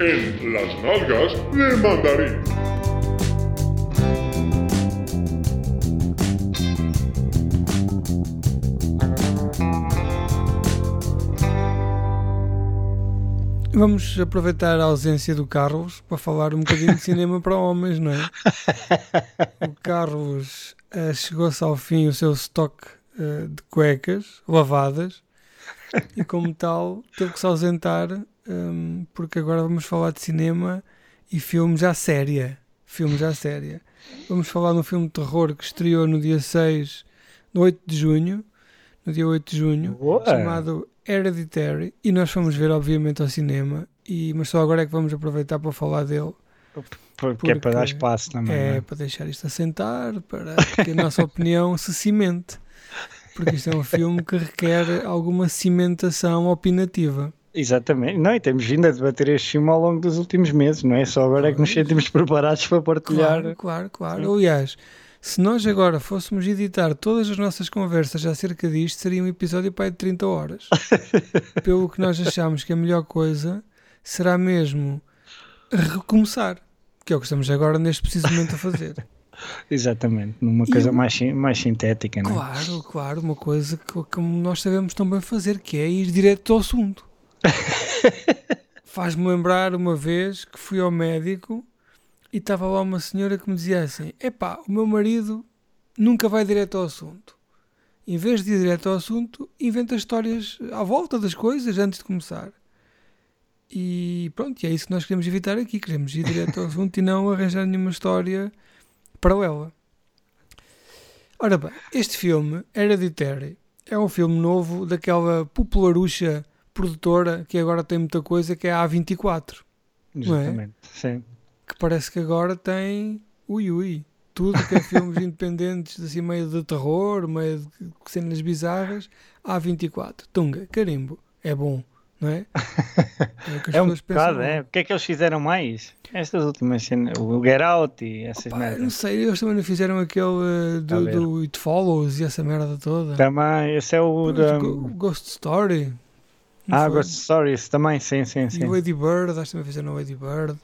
en Las Nalgas de Mandarín. Vamos aproveitar a ausência do Carlos para falar um bocadinho de cinema para homens, não é? O Carlos uh, chegou-se ao fim o seu estoque uh, de cuecas lavadas e, como tal, teve que se ausentar um, porque agora vamos falar de cinema e filmes à séria. Filmes à séria. Vamos falar de um filme de terror que estreou no dia 6, no 8 de junho, no dia 8 de junho, Boa. chamado Hereditary, e nós fomos ver, obviamente, ao cinema, e, mas só agora é que vamos aproveitar para falar dele. Porque, é para dar Porque espaço também. É não é? para deixar isto assentar, para que a nossa opinião se cimente. Porque isto é um filme que requer alguma cimentação opinativa. Exatamente. Não, e temos vindo a debater este filme ao longo dos últimos meses, não é? Só agora é que nos sentimos preparados para partilhar. Claro, claro, claro. Sim. Aliás, se nós agora fôssemos editar todas as nossas conversas acerca disto, seria um episódio para aí de 30 horas. Pelo que nós achamos que a melhor coisa será mesmo recomeçar, que é o que estamos agora neste preciso momento a fazer. Exatamente. Numa coisa eu- mais, mais sintética, não é? Claro, claro, uma coisa que como nós sabemos tão bem fazer, que é ir direto ao assunto. Faz-me lembrar uma vez que fui ao médico e estava lá uma senhora que me dizia assim: Epá, o meu marido nunca vai direto ao assunto. Em vez de ir direto ao assunto, inventa histórias à volta das coisas antes de começar. E pronto, e é isso que nós queremos evitar aqui. Queremos ir direto ao assunto e não arranjar nenhuma história paralela. Ora bem, este filme, Hereditary, é um filme novo daquela popularucha produtora que agora tem muita coisa, que é a A24, não é? Sim. que parece que agora tem ui ui, tudo que é filmes independentes, assim meio de terror, meio de cenas bizarras, A24, tunga, carimbo, é bom, não é? É, o que as É um bocado, é. O que é que eles fizeram mais? Estas últimas cenas, o Get Out e essas Pá, não merdas. sei, eles também não fizeram aquele uh, A do, do It Follows e essa merda toda. Também, esse é o da. Ghost Story. Ah, foi? Ghost Stories também, sim, sim, E sim. o Lady Bird, acho que também fizeram o Lady Bird.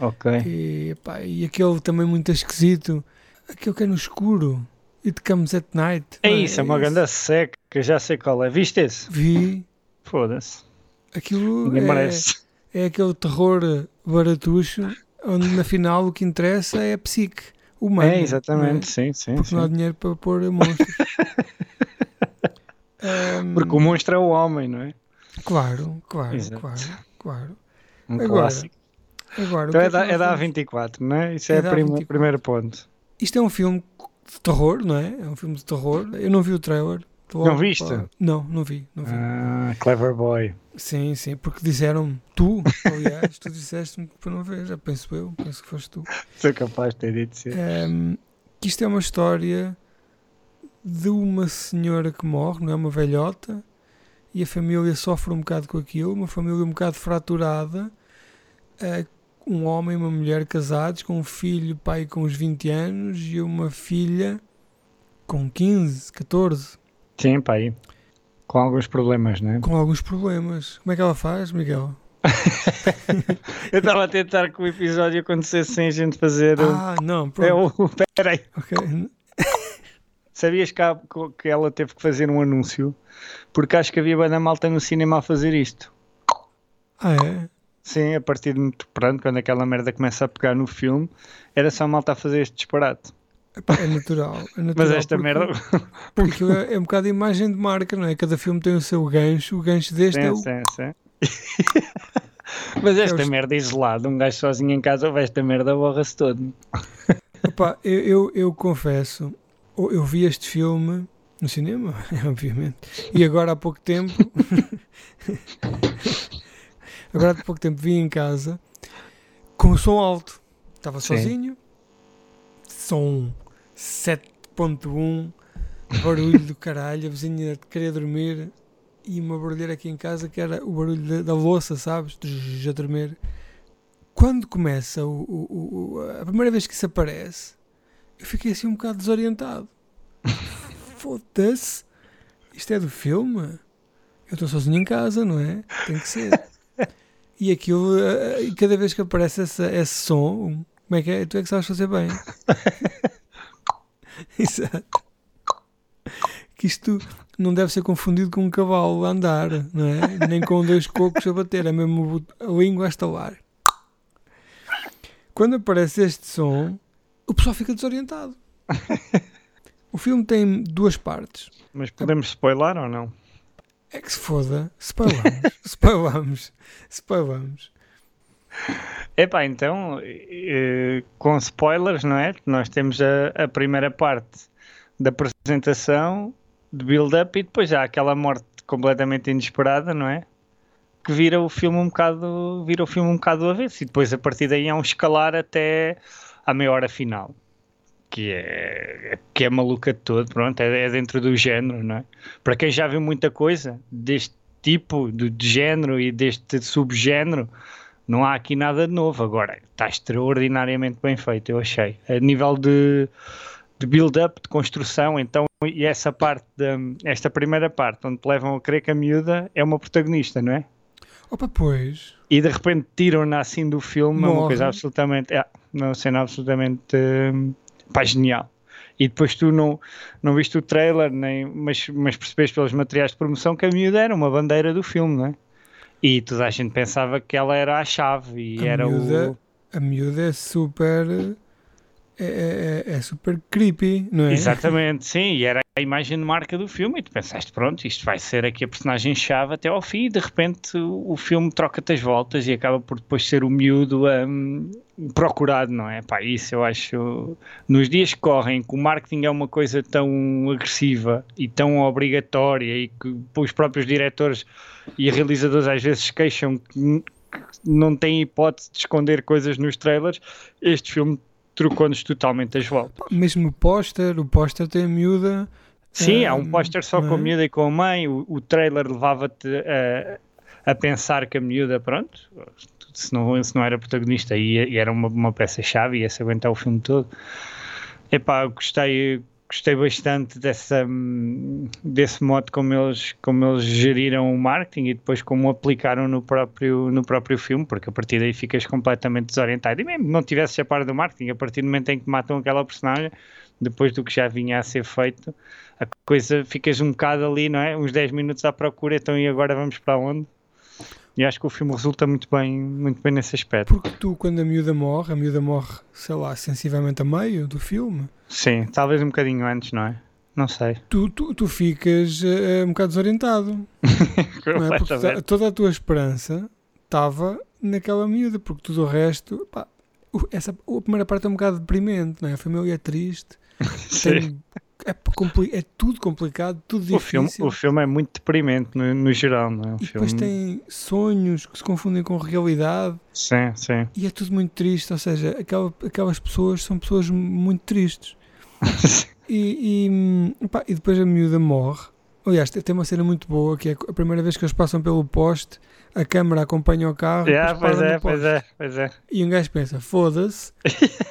Ok. E, pá, e aquele também muito esquisito, aquele que é no escuro. It Comes at Night. É isso, é uma Esse. grande seca, que já sei qual é. Viste esse? Vi. Foda-se. Aquilo Ninguém é, merece. é aquele terror baratucho, onde na final o que interessa é a psique humana. É, não exatamente, sim, sim. Porque sim. não há dinheiro para pôr monstros. Ahm, Porque o monstro é o homem, não é? Claro, claro, Exato. claro, claro. Um Agora, clássico. Agora, Então é da, que nós é da vamos- A24, não é? Isso é, É o da primo- A24. primeiro ponto. Isto é um filme de terror, não é? É um filme de terror. Eu não vi o trailer. Não viste? Não, não vi, não vi. Ah, clever boy. Sim, sim, porque disseram tu, aliás, tu disseste-me para não ver, já penso eu, penso que foste tu. Sou capaz de ter dito sim. Ehm, que isto é uma história de uma senhora que morre, não é? Uma velhota, e a família sofre um bocado com aquilo, uma família um bocado fraturada, eh, um homem e uma mulher casados, com um filho, pai com uns 20 anos, e uma filha com 15, 14, Sim, pá, aí. Com alguns problemas, não é? com alguns problemas. Como é que ela faz, Miguel? Eu estava a tentar que o episódio acontecesse sem a gente fazer. o- Ah, não, É pronto. o. Peraí. ok. Sabias que, há- que ela teve que fazer um anúncio? Porque acho que havia banda malta no cinema a fazer isto. Ah, é? Sim, a partir de muito pronto, quando aquela merda começa a pegar no filme, era só malta a fazer este disparate. É natural. É natural Mas esta porque- merda. Porque é, é um bocado a imagem de marca, não é? Cada filme tem o seu gancho, o gancho deste é Sim, o. sim, sim. Mas esta Eu- merda é isolada, um gajo sozinho em casa ouve esta merda, borra-se todo. Epá, eu, eu, eu confesso, eu eu vi este filme no cinema, obviamente, e agora há pouco tempo. agora há pouco tempo vi em casa com o som alto. Estava Sim. sozinho, som 7.1, barulho do caralho, a vizinha queria dormir e uma barulheira aqui em casa que era o barulho da, da louça, sabes? A tremer. Quando começa o, o- o- a primeira vez que isso aparece, eu fiquei assim um bocado desorientado. Foda-se, isto é do filme? Eu estou sozinho em casa, não é? Tem que ser. E aquilo, eh, e cada vez que aparece esse, esse som, como é que é? Tu é que sabes fazer bem. Exato. Que isto não deve ser confundido com um cavalo a andar, não é? Nem com dois cocos a bater, é mesmo a língua a estalar. Quando aparece este som, o pessoal fica desorientado. O filme tem duas partes. Mas podemos spoiler ou não? É que se foda, spoilamos, spoilamos, spoilamos. Epá, então, eh, com spoilers, não é? Nós temos a, a primeira parte da apresentação, de build-up, e depois há aquela morte completamente inesperada, não é? Que vira o filme um bocado, vira o filme um bocado do avesso, e depois a partir daí é um escalar até à meia hora final. Que é, que é maluca de todo, pronto, é, é dentro do género, não é? Para quem já viu muita coisa deste tipo de, de género e deste subgénero, não há aqui nada de novo. Agora, está extraordinariamente bem feito, eu achei. A nível de, de build-up, de construção, então, e essa parte, de, esta primeira parte, onde te levam a crer que a miúda é uma protagonista, não é? Opa, pois. E de repente tiram-na assim do filme, é uma Morre. coisa absolutamente. É, uma cena absolutamente. hum, pá, genial. E depois tu não, não viste o trailer, nem, mas, mas percebeste pelos materiais de promoção que a miúda era uma bandeira do filme, não é? E toda a gente pensava que ela era a chave e A era miúda- o. A miúda é super. É, é- é- é super creepy, não é? Exatamente, sim, e era a imagem de marca do filme, e tu pensaste, pronto, isto vai ser aqui a personagem-chave até ao fim, e de repente o, o filme troca-te as voltas e acaba por depois ser o miúdo hum, procurado, não é? Pá, isso eu acho. Nos dias que correm, que o marketing é uma coisa tão agressiva e tão obrigatória, e que os próprios diretores e realizadores às vezes queixam que não têm hipótese de esconder coisas nos trailers, este filme trocou-nos totalmente as voltas. Mesmo o póster, o póster tem a miúda. Sim, há um hum, póster só com a é? miúda e com a mãe. O, o trailer levava-te a, a pensar que a miúda, pronto, se não, se não era protagonista e, e era uma, uma peça-chave, ia-se aguentar o filme todo. Epá, gostei, gostei bastante dessa, desse modo como eles, como eles geriram o marketing e depois como o aplicaram no próprio, no próprio filme, porque a partir daí ficas completamente desorientado. E mesmo não tivesse a par do marketing, a partir do momento em que matam aquela personagem, depois do que já vinha a ser feito, a coisa ficas um bocado ali, não é? Uns 10 minutos à procura, então e agora vamos para onde? E acho que o filme resulta muito bem, muito bem nesse aspecto. Porque tu, quando a miúda morre, a miúda morre, sei lá, sensivelmente a meio do filme, Sim, talvez um bocadinho antes, não é? Não sei. tu, tu, tu ficas eh, um bocado desorientado. Não é? Porque toda a tua esperança estava naquela miúda, porque tudo o resto. Pá, essa, a primeira parte é um bocado deprimente, não é? A família é triste, Sim. tem- é, é tudo complicado, tudo O filme, difícil. o filme é muito deprimente no, no geral, não é? O E depois filme... tem sonhos que se confundem com realidade Sim, sim. e é tudo muito triste. Ou seja, aquela- aquelas pessoas são pessoas muito tristes. E, e, pá, e depois a miúda morre. Aliás, tem uma cena muito boa que é a primeira vez que eles passam pelo poste, a câmara acompanha o carro Yeah, depois pois é, pois é, pois é. E um gajo pensa: foda-se,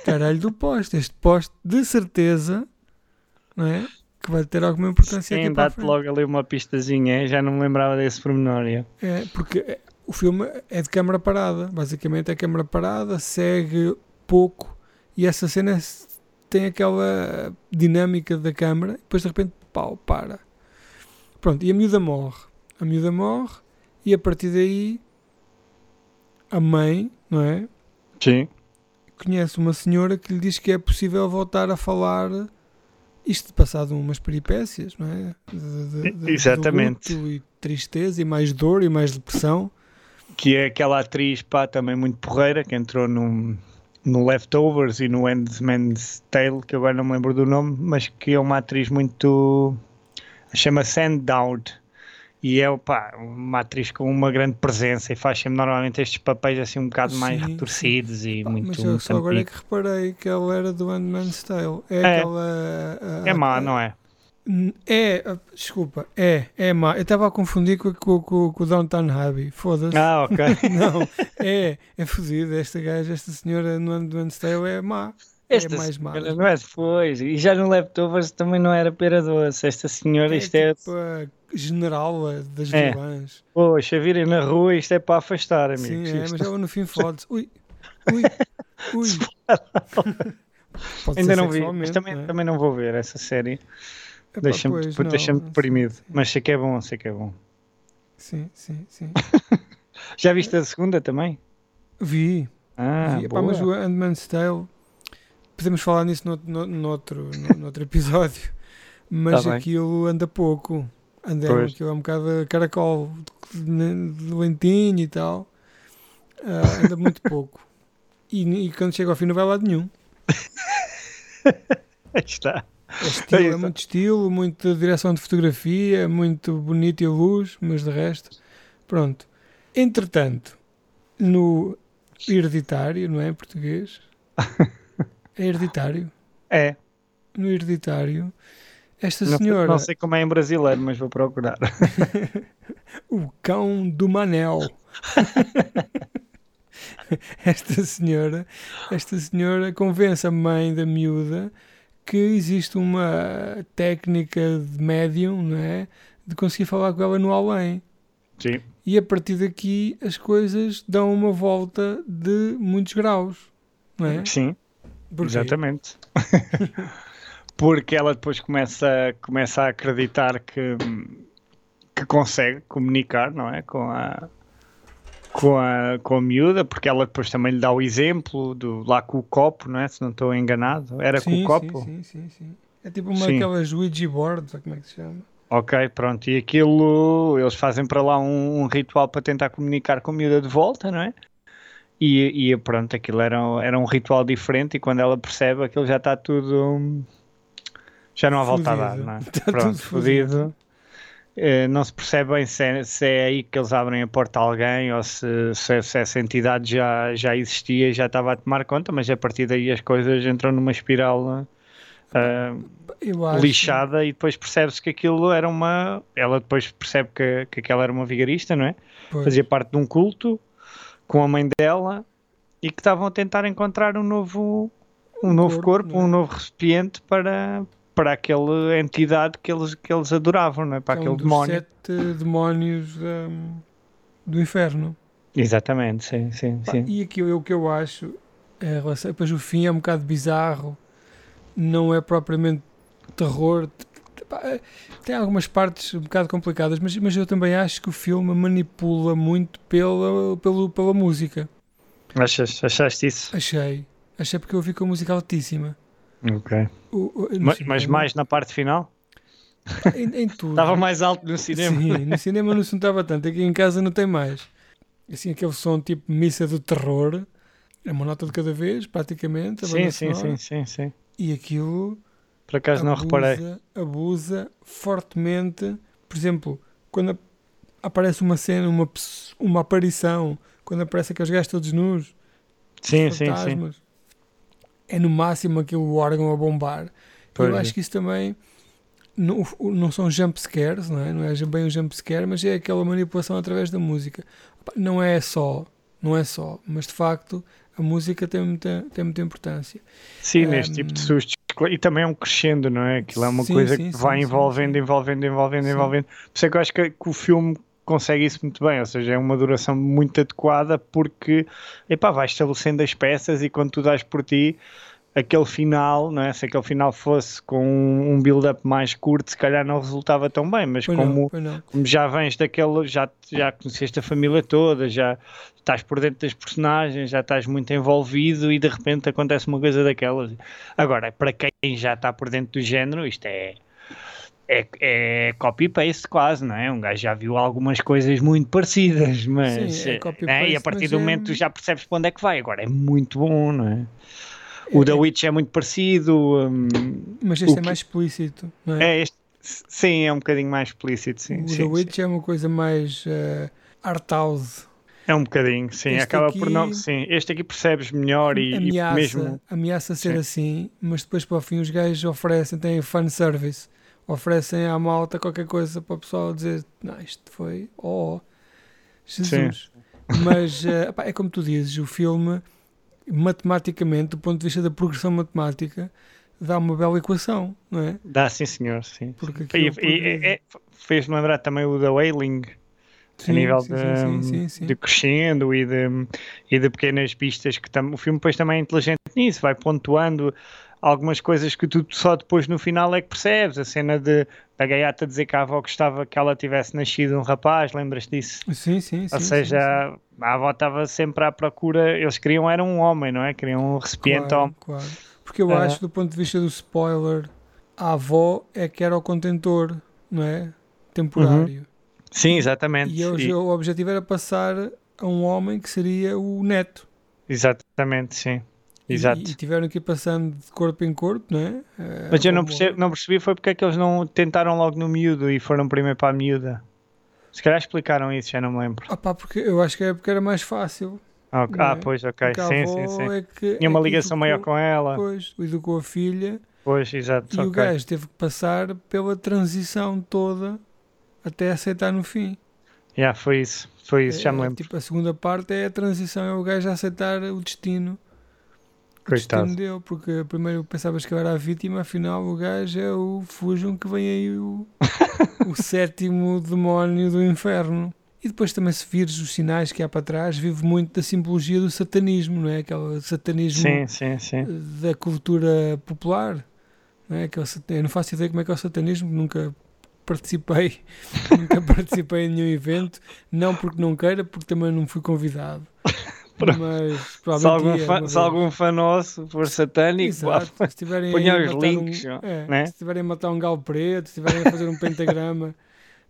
caralho do poste. Este poste de certeza não é? que vai ter alguma importância Sim, dá-te logo ali uma pistazinha, já não me lembrava desse pormenor. É, porque é, o filme é de câmara parada. Basicamente é câmara parada, segue pouco e essa cena s- tem aquela dinâmica da câmara e depois de repente, pau, para. Pronto, e a miúda morre. A miúda morre e a partir daí a mãe, não é? Sim. Conhece uma senhora que lhe diz que é possível voltar a falar isto passado umas peripécias, não é? De- de- de- Exatamente. e tristeza e mais dor e mais depressão. Que é aquela atriz, pá, também muito porreira, que entrou no, no Leftovers e no Endman's Tale, que agora não me lembro do nome, mas que é uma atriz muito. chama Sandown. E é pá, uma atriz com uma grande presença e faz sempre normalmente estes papéis assim um bocado mais Sim, retorcidos e Pá, muito. mas eu só agora é que reparei que ela era do Handman's Tale. É, É. aquela. a- É a- má, não é? É, a- desculpa, é, é má. Eu estava a confundir com, com, com, com o Downtown Abbey. Foda-se. Ah, ok. Não, é, é fodido. Esta gaja, esta senhora no Handman's Tale é má. Esta é mais magro. não é depois. E já no Leftovers também não era pera doce. Esta senhora, É isto é. tipo a general das É. vilãs. Poxa, virem na rua, isto é para afastar, Sim, amigos. é, Isto- mas ela no fim fode-se. Ui, ui, ui. Ainda não vi, mas também, não é? também não vou ver essa série. Deixa-me deixa deprimido. sim, Mas sei que é bom, sei que é bom. Sim, sim, sim. Já viste a segunda também? Vi, Ah, vi. Epá, boa. mas o Handmaid's Tale, podemos falar nisso no, no, noutro, no, noutro episódio, mas Tá aquilo anda pouco. Anda, Pois. aquilo é um bocado caracol, lentinho e tal. Ah, anda muito pouco. E, e quando chega ao fim não vai lá nenhum. Está. É, estilo, é muito estilo, muita direção de fotografia, muito bonito e luz, mas de resto, pronto. Entretanto, no hereditário, não é em português? É hereditário. É. No hereditário, esta Não, senhora, não sei como é em brasileiro, mas vou procurar. o cão do Manel. esta senhora, esta senhora convence a mãe da miúda que existe uma técnica de médium, não é? De conseguir falar com ela no além. Sim. E a partir daqui as coisas dão uma volta de muitos graus, não é? Sim, Porquê? exatamente. Porque ela depois começa, começa a acreditar que, que consegue comunicar, não é? Com a, com, a, com a miúda, porque ela depois também lhe dá o exemplo do, lá com o copo, não é? Se não estou enganado. Era com sim, o copo? Sim, sim, sim, sim. É tipo uma Sim. daquelas Ouija boards, ou como é que se chama? Ok, pronto. E aquilo, eles fazem para lá um, um ritual para tentar comunicar com a miúda de volta, não é? E, e pronto, aquilo era, era um ritual diferente e quando ela percebe aquilo já está tudo. Já não há volta a dar, não é? Está pronto, fodido. Eh, não se percebe bem se é, se é aí que eles abrem a porta a alguém ou se, se, se essa entidade já, já existia e já estava a tomar conta, mas a partir daí as coisas entram numa espiral acho. lixada e depois percebe-se que aquilo era uma. Ela depois percebe que, que aquela era uma vigarista, não é? Pois. Fazia parte de um culto com a mãe dela e que estavam a tentar encontrar um novo, um novo corpo, corpo, é? um novo recipiente para, para aquela entidade que eles, que eles adoravam, não é? Para é um aquele demónio. sete demónios hum, do inferno. Exatamente, sim, sim, Pá, sim. E aqui o que eu acho, é, depois o fim é um bocado bizarro, não é propriamente terror. É, Tem algumas partes um bocado complicadas, mas, mas eu também acho que o filme manipula muito pela, pelo, pela música. Achas, achaste isso? Achei. Achei porque eu ouvi com a música altíssima. Ok. O- o- Mas, cinema, mas mais na parte final? Em, em tudo. Estava mais alto no cinema. Sim, no cinema não se notava tanto, aqui em casa não tem mais. Assim, aquele som tipo missa do terror, é uma nota de cada vez, praticamente. Sim, sim, sim, sim, sim. E aquilo Por acaso não reparei. abusa, abusa fortemente. Por exemplo, quando ap- aparece uma cena, uma, uma aparição, quando aparece aqueles gajos todos nus, Sim, sim, sim. fantasmas, é no máximo aquele órgão a bombar. Pois Eu é. acho que isso também não, não são jump scares, não é? Não é bem um jump scare, mas é aquela manipulação através da música. Não é só, não é só, mas de facto a música tem muita, tem muita importância. Sim, Ehm, neste tipo de sustos. E também é um crescendo, não é? Aquilo é uma Sim, coisa sim, que sim, vai envolvendo, envolvendo, envolvendo, envolvendo. Por isso é que eu acho que, que o filme consegue isso muito bem, ou seja, é uma duração muito adequada porque, epá, vai estabelecendo as peças e quando tu dás por ti, aquele final, não é? Se aquele final fosse com um build-up mais curto, se calhar não resultava tão bem, mas Pois como não, não. como já vens daquele, já, já conheceste a família toda, já estás por dentro das personagens, já estás muito envolvido e de repente acontece uma coisa daquelas. Agora, para quem já está por dentro do género, isto é. É, é copy-paste quase, não é? Um gajo já viu algumas coisas muito parecidas, mas. Sim, é eh, copy-paste, e a partir do é- momento tu já percebes para onde é que vai. Agora é muito bom, não é? O É- The Witch é muito parecido. hum, Mas este é que- mais explícito, não é? é este, sim, é um bocadinho mais explícito, sim. o sim, The sim. Witch é uma coisa mais uh, art house. É um bocadinho, sim. Este acaba por aqui- não. Sim, este aqui percebes melhor e, e ameaça, mesmo. ameaça ser Sim. assim, mas depois para o fim os gajos oferecem, têm fan service, oferecem à malta qualquer coisa para o pessoal dizer, não, isto foi, oh, Jesus. Mas eh, pá, é como tu dizes, o filme matematicamente, do ponto de vista da progressão matemática, dá uma bela equação, não é? Dá, sim, senhor. Sim. Porque E, aquilo e- progride. é- Fez-me lembrar também o da Wailing, Sim, a nível sim, de, sim, sim. de crescendo e de, e de pequenas pistas que tam, o filme depois também é inteligente nisso, vai pontuando algumas coisas que tu só depois no final é que percebes. A cena de a gaiata dizer que a avó gostava que ela tivesse nascido um rapaz, lembras disso? Sim, sim, sim. Ou sim, seja, sim. a avó estava sempre à procura, eles queriam era um homem, não é? Queriam um recipiente Claro, homem. claro. Porque eu Ah. acho, do ponto de vista do spoiler, a avó é que era o contentor, não é? Temporário. Sim, exatamente. E, eles- E- o objetivo era passar a um homem que seria o neto. exatamente, sim. E- Exato. E, tiveram que ir passando de corpo em corpo, não é? Eh, Mas eu não, percebo, não percebi foi porque é que eles não tentaram logo no miúdo e foram primeiro para a miúda. Se calhar explicaram isso, já não me lembro. Ah pá, porque eu acho que é porque era mais fácil. Ah, ok. Não Ah, é? pois, ok. Porque Sim, sim, sim. É que, Tinha uma é ligação maior educou- com ela. Pois, educou a filha Pois, exato. e o ok. gajo teve que passar pela transição toda até aceitar no fim. Já, foi isso. Foi isso, já me É, lembro. Tipo, a segunda parte é a transição, é o gajo a aceitar o destino. Coitado. porque primeiro pensavas que eu era a vítima, afinal o gajo é o fujam que vem aí o, o sétimo demónio do inferno. E depois também se vires os sinais que há para trás, vive muito da simbologia do satanismo, não é? Aquele satanismo Sim, sim, sim. da cultura popular. Não é? Aquele eu não faço ideia como é que é o satanismo, nunca participei, nunca participei em nenhum evento, não porque não queira, porque também não fui convidado. Mas Se algum, ia fã, uma se vez. algum fã nosso for satânico, Exato, se estiverem Ponha os links, um, é, né? se estiverem a matar um galo preto, se estiverem a fazer um pentagrama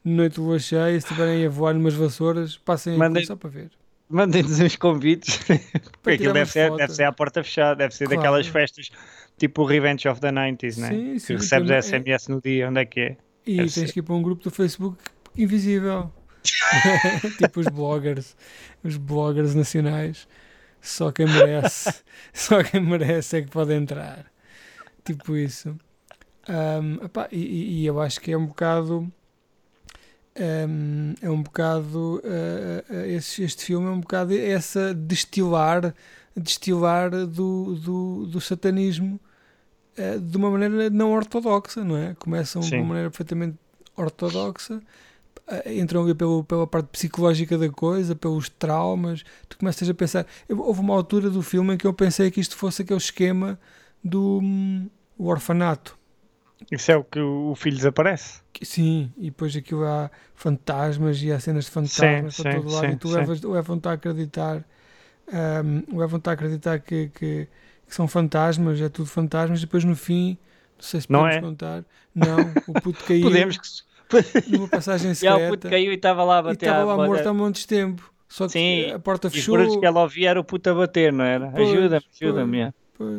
noite de lua cheia, se estiverem a voar numas vassouras, passem aqui Mandem- só para ver. mandem-nos uns convites. Porque aquilo deve ser, deve ser à porta fechada, deve ser Claro. daquelas festas tipo o Revenge of the 90s, né? Sim, que sim, recebes também- SMS no dia, onde é que é? E Deve tens ser. que ir para um grupo do Facebook invisível. tipo os bloggers, os bloggers nacionais. Só quem merece, só quem merece é que pode entrar. Tipo isso. Epá, e, e- eu acho que é um bocado. ahm, é um bocado. ah, ah, esse- este filme é um bocado essa destilar, destilar do, do, do satanismo eh, de uma maneira não ortodoxa, não é? Começam de Sim. uma maneira perfeitamente ortodoxa, entram ali pelo, pela parte psicológica da coisa, pelos traumas. Tu começas a pensar. eu- houve uma altura do filme em que eu pensei que isto fosse aquele esquema do hum, orfanato. Isso é o que o filho desaparece. Sim, e depois aquilo há fantasmas e há cenas de fantasmas Sim, para sim, todo lado sim, e tu levas, levam-te a acreditar um, levam-te a acreditar que, que, que são fantasmas, é tudo fantasmas, e depois no fim, não sei se Não podemos é? contar, não, o puto caiu Podemos que. numa passagem Já o puto secreta caiu e estava lá a e bater estava à lá porta. morto há montes de tempo. Só que Sim, a porta E fechou. barulhos que ela ouvia era o puto a bater, não era? Ajuda-me, ajuda-me. é.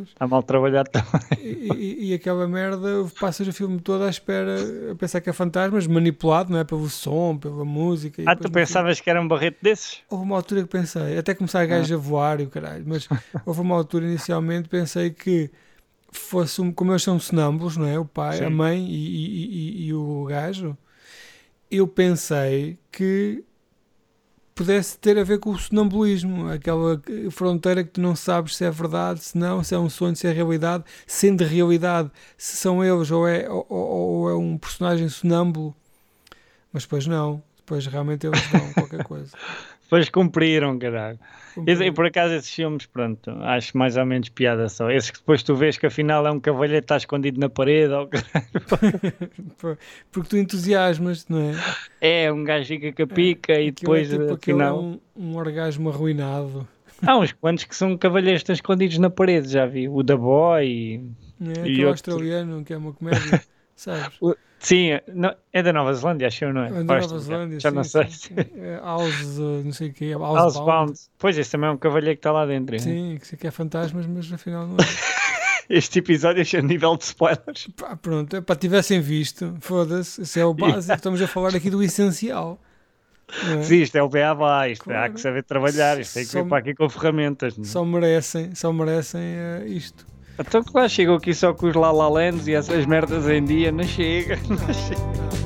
Está mal trabalhado também. E, e- e aquela merda, passas o filme todo à espera, a pensar que é fantasmas, manipulado, não é? Pelo som, pela música. e Ah, tu pensavas que era um barrete desses? Houve uma altura que pensei, até começar a gajo a voar e o caralho, mas houve uma altura inicialmente pensei que fosse um, como eles são sonâmbulos, não é? O pai, a Sim. mãe e, e- e- e o gajo. Eu pensei que pudesse ter a ver com o sonambulismo, aquela fronteira que tu não sabes se é verdade, se não, se é um sonho, se é realidade, sendo realidade, se são eles ou é, ou, ou- é um personagem sonâmbulo. Mas depois não, depois realmente eles dão qualquer coisa. Depois cumpriram, caralho. Esse- E, por acaso esses filmes, pronto, acho mais ou menos piada só. Esses que depois tu vês que afinal é um cavalheiro que está escondido na parede. Ou... Porque tu entusiasmas, não é? É, um gajo fica com a pica e Aquilo é depois tipo é afinal... um, um orgasmo arruinado. Há uns quantos que são cavalheiros que estão escondidos na parede, já vi. O da Boy e... É? E Aquele outro- australiano que é uma comédia, sabes? Sim, é da Nova Zelândia, acho eu, não é? É da Nova Zelândia, Já sim, não sei. sim. É House, uh, não sei o quê, Housebound. Housebound. Pois, esse também é um cavalheiro que está lá dentro. Sim, que sei que é fantasmas, mas afinal não é. Este episódio é a nível de spoilers. Pá, pronto, é para tivessem visto, foda-se, isso é o básico, estamos a falar aqui do essencial. é? Sim, isto é o beabá, isto há Claro. que saber trabalhar, isto tem que Só- vir para aqui com ferramentas. não é? Só merecem, só merecem uh, isto. Então, claro, chegou aqui só com os La La Lands e essas merdas em dia, não chega. Não chega.